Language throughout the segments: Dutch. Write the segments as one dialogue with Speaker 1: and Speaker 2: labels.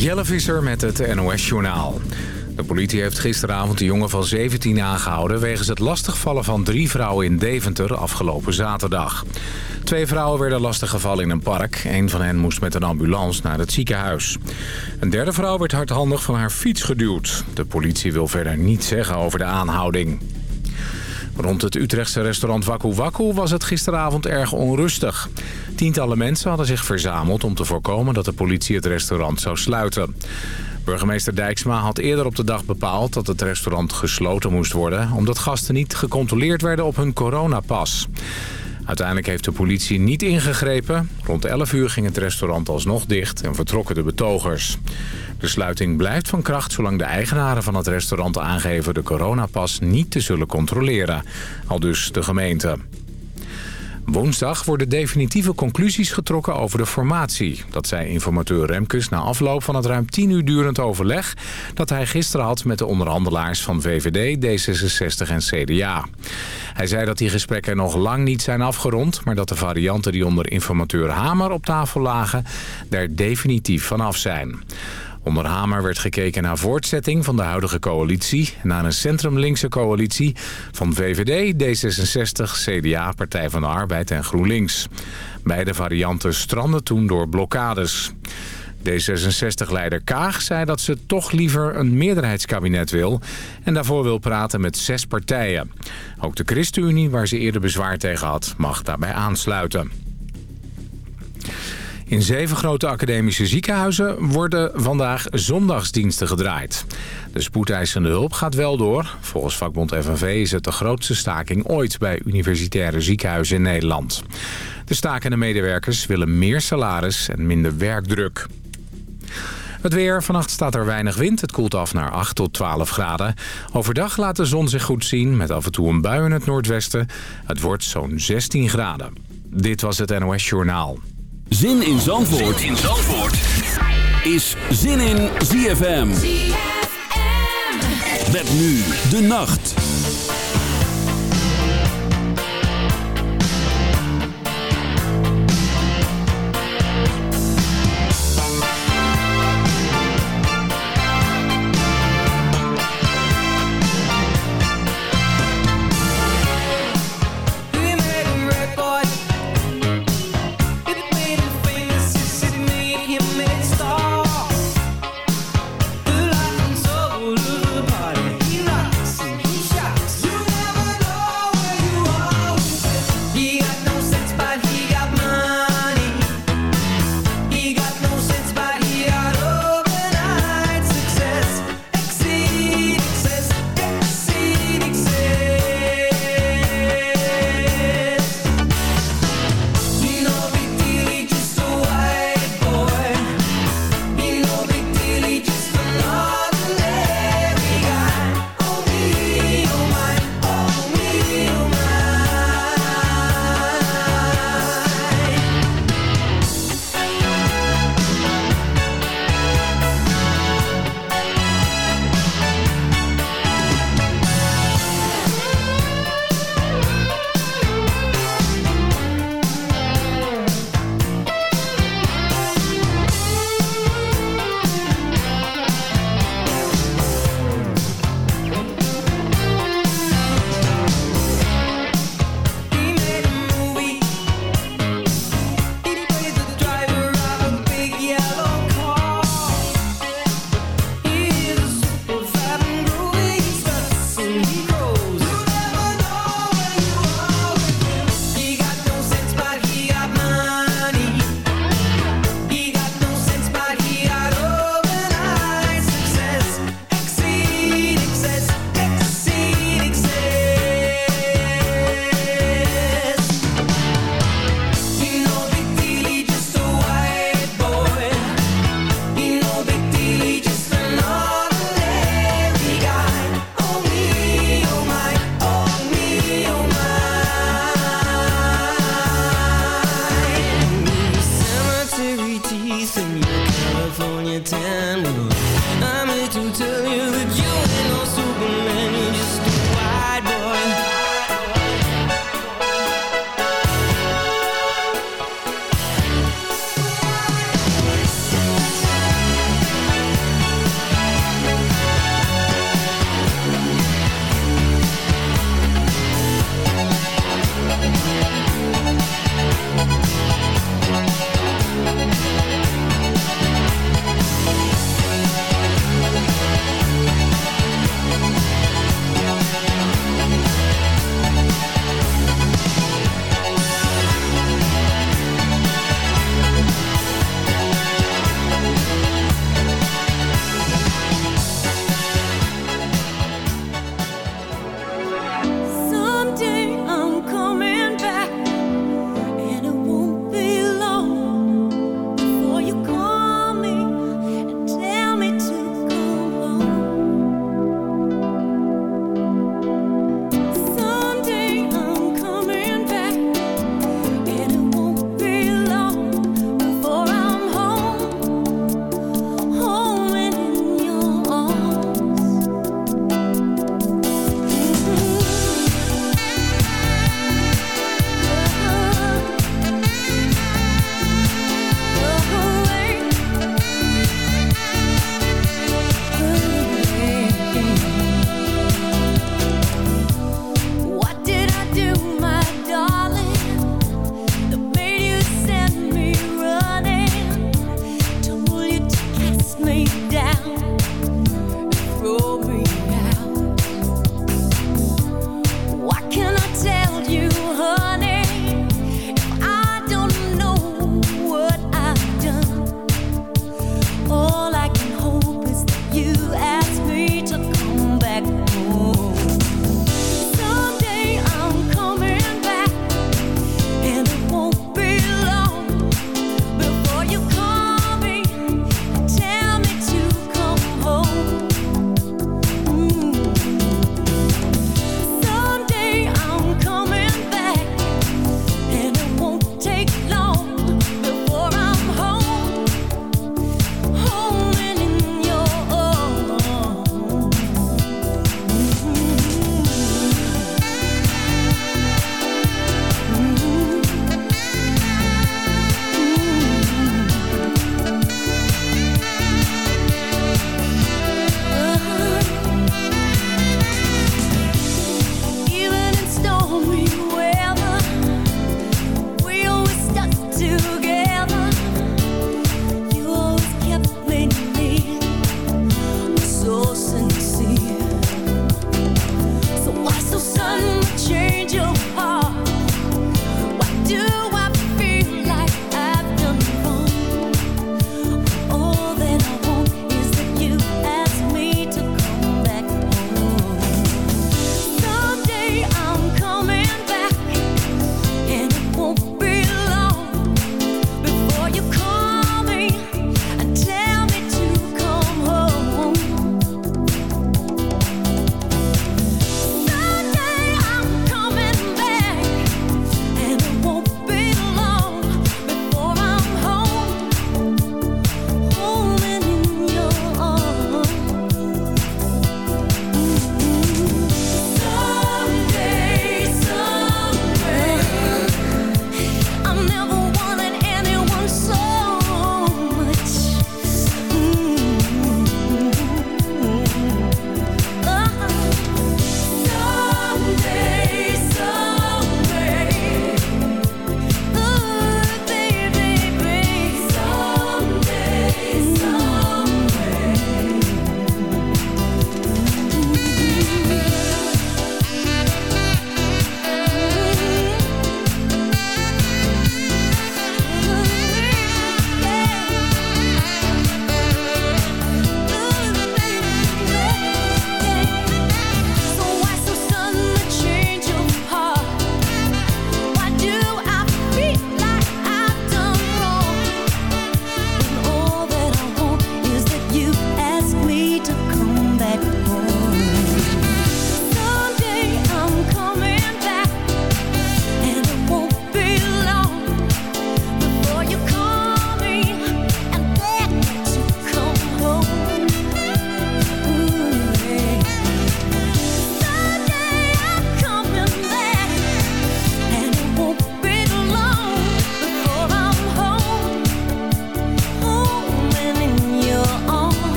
Speaker 1: Jelle Visser met het NOS-journaal. De politie heeft gisteravond een jongen van 17 aangehouden... wegens het lastigvallen van drie vrouwen in Deventer afgelopen zaterdag. Twee vrouwen werden lastiggevallen in een park. Een van hen moest met een ambulance naar het ziekenhuis. Een derde vrouw werd hardhandig van haar fiets geduwd. De politie wil verder niets zeggen over de aanhouding. Rond het Utrechtse restaurant Waku Waku was het gisteravond erg onrustig. Tientallen mensen hadden zich verzameld om te voorkomen dat de politie het restaurant zou sluiten. Burgemeester Dijksma had eerder op de dag bepaald dat het restaurant gesloten moest worden... omdat gasten niet gecontroleerd werden op hun coronapas. Uiteindelijk heeft de politie niet ingegrepen. Rond 11 uur ging het restaurant alsnog dicht en vertrokken de betogers. De sluiting blijft van kracht zolang de eigenaren van het restaurant aangeven... de coronapas niet te zullen controleren. Al dus de gemeente. Woensdag worden definitieve conclusies getrokken over de formatie. Dat zei informateur Remkes na afloop van het ruim 10 uur durend overleg... dat hij gisteren had met de onderhandelaars van VVD, D66 en CDA. Hij zei dat die gesprekken nog lang niet zijn afgerond... maar dat de varianten die onder informateur Hamer op tafel lagen... daar definitief vanaf zijn. Onder Hamer werd gekeken naar voortzetting van de huidige coalitie... naar een centrum-linkse coalitie van VVD, D66, CDA, Partij van de Arbeid en GroenLinks. Beide varianten stranden toen door blokkades. D66-leider Kaag zei dat ze toch liever een meerderheidskabinet wil... en daarvoor wil praten met zes partijen. Ook de ChristenUnie, waar ze eerder bezwaar tegen had, mag daarbij aansluiten. In zeven grote academische ziekenhuizen worden vandaag zondagsdiensten gedraaid. De spoedeisende hulp gaat wel door. Volgens vakbond FNV is het de grootste staking ooit bij universitaire ziekenhuizen in Nederland. De stakende medewerkers willen meer salaris en minder werkdruk. Het weer. Vannacht staat er weinig wind. Het koelt af naar 8 tot 12 graden. Overdag laat de zon zich goed zien met af en toe een bui in het noordwesten. Het wordt zo'n 16 graden. Dit was het NOS Journaal.
Speaker 2: Zin in Zandvoort, zin in Zandvoort. is Zin in ZFM. ZFM. Met nu de nacht.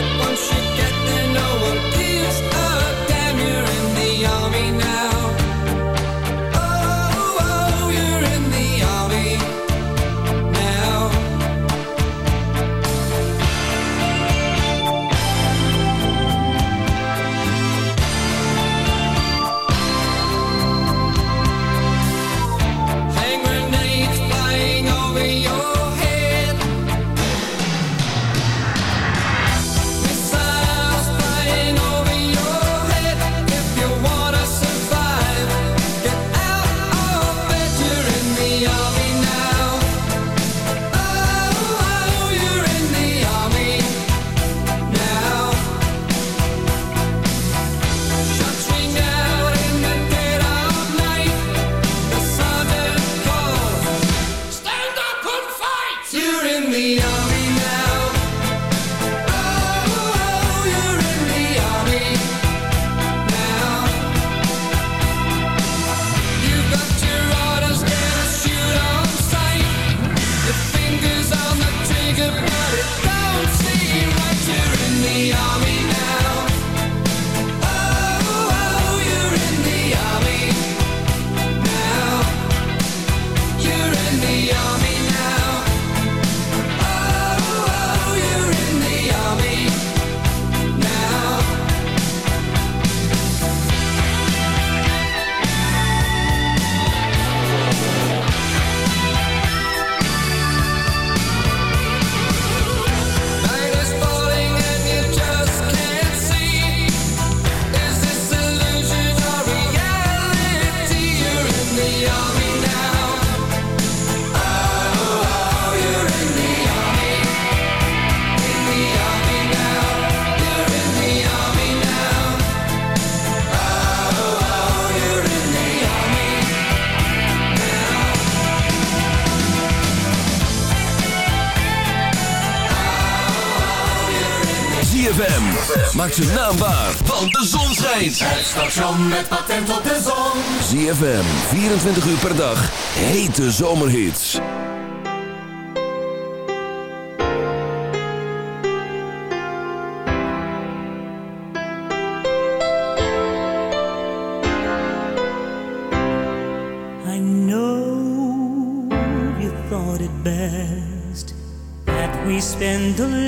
Speaker 3: Once you get now
Speaker 4: Maak ze naambaar, want de zon schijnt.
Speaker 5: Het station met patent op de zon.
Speaker 4: ZFM, 24 uur per dag. Hete zomerhits.
Speaker 6: I know you thought it best that we spend the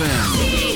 Speaker 4: ZFM.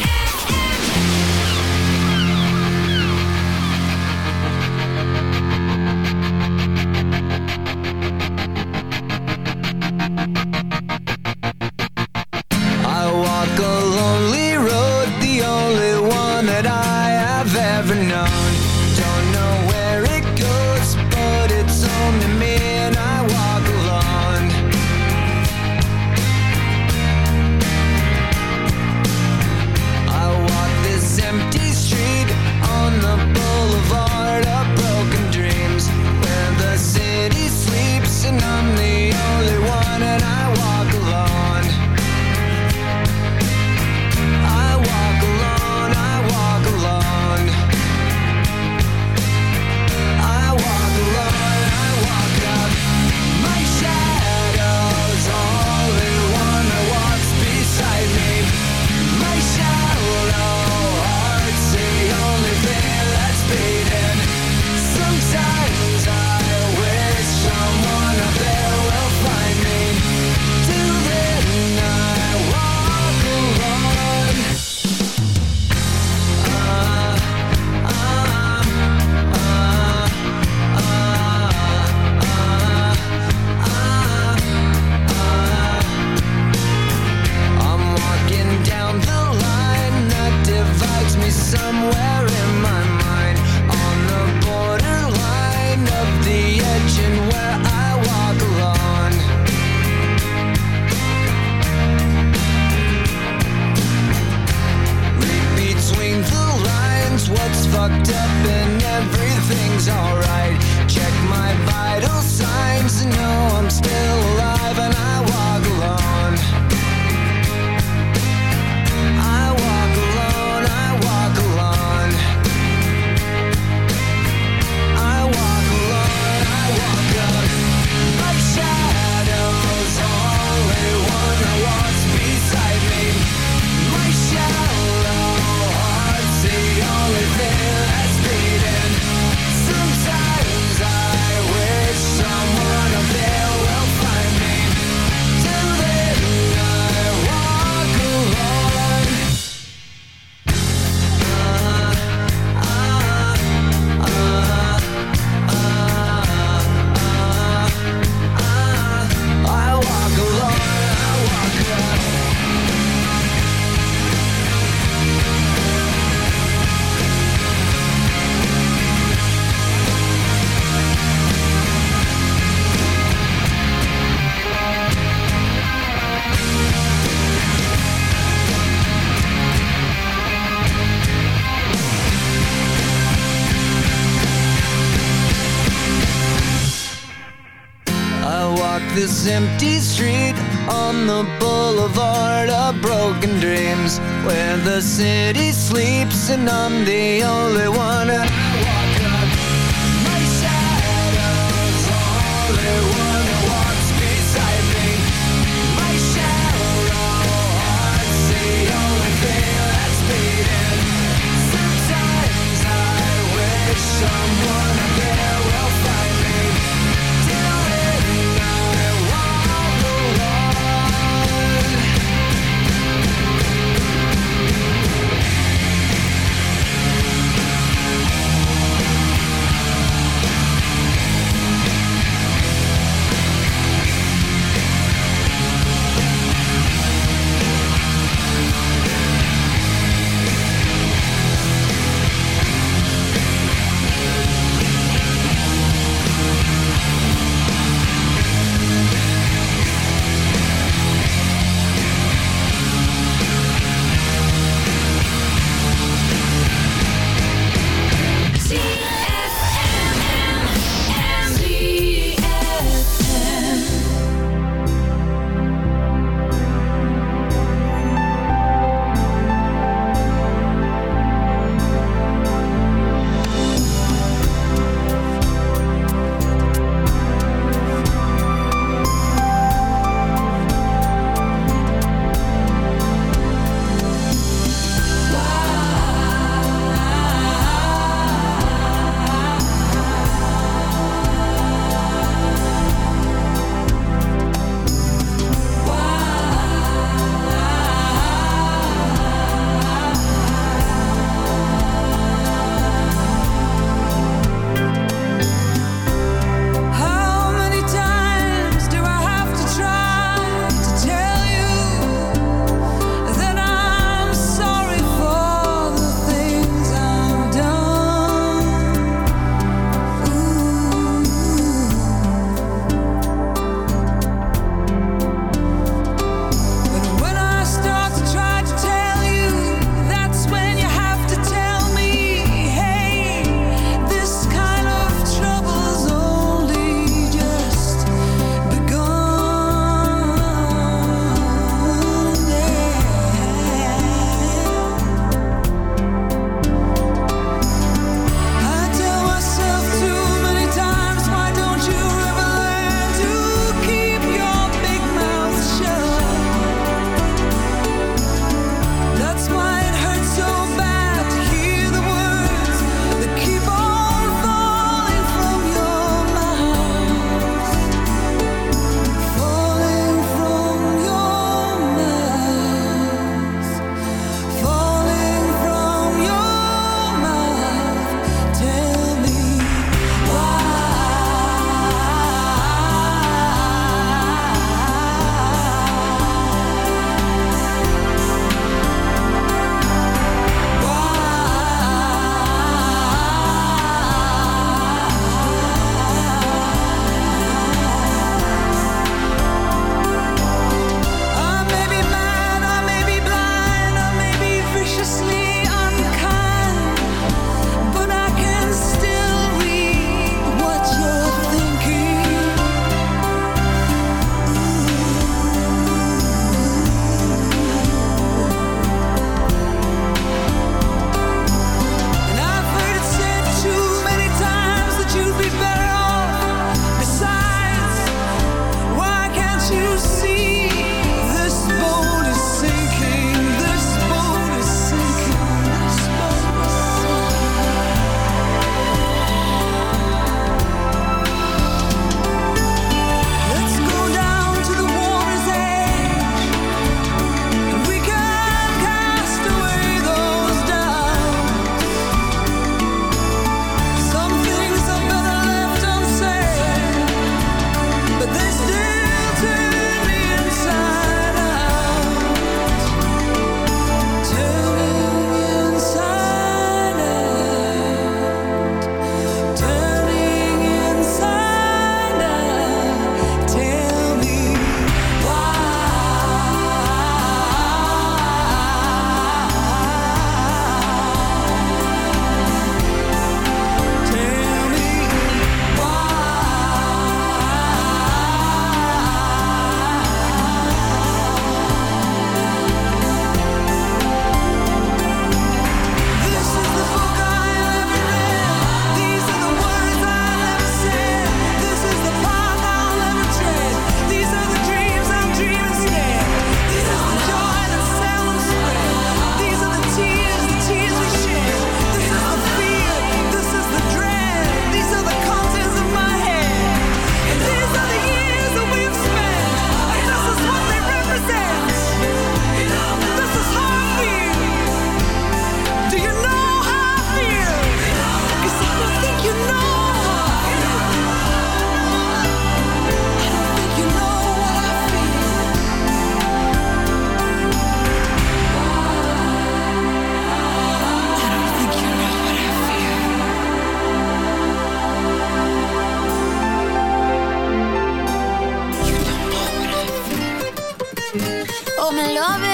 Speaker 7: I'm
Speaker 8: in love with it,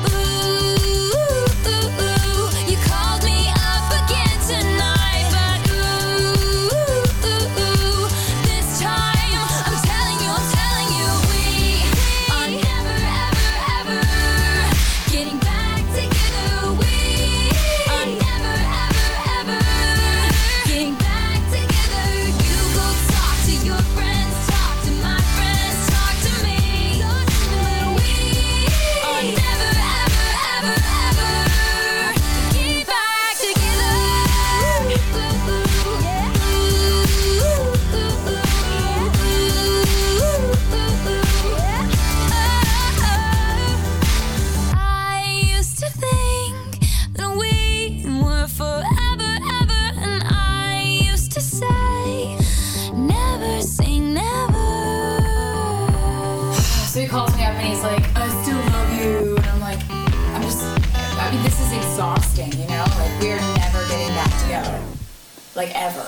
Speaker 9: like ever.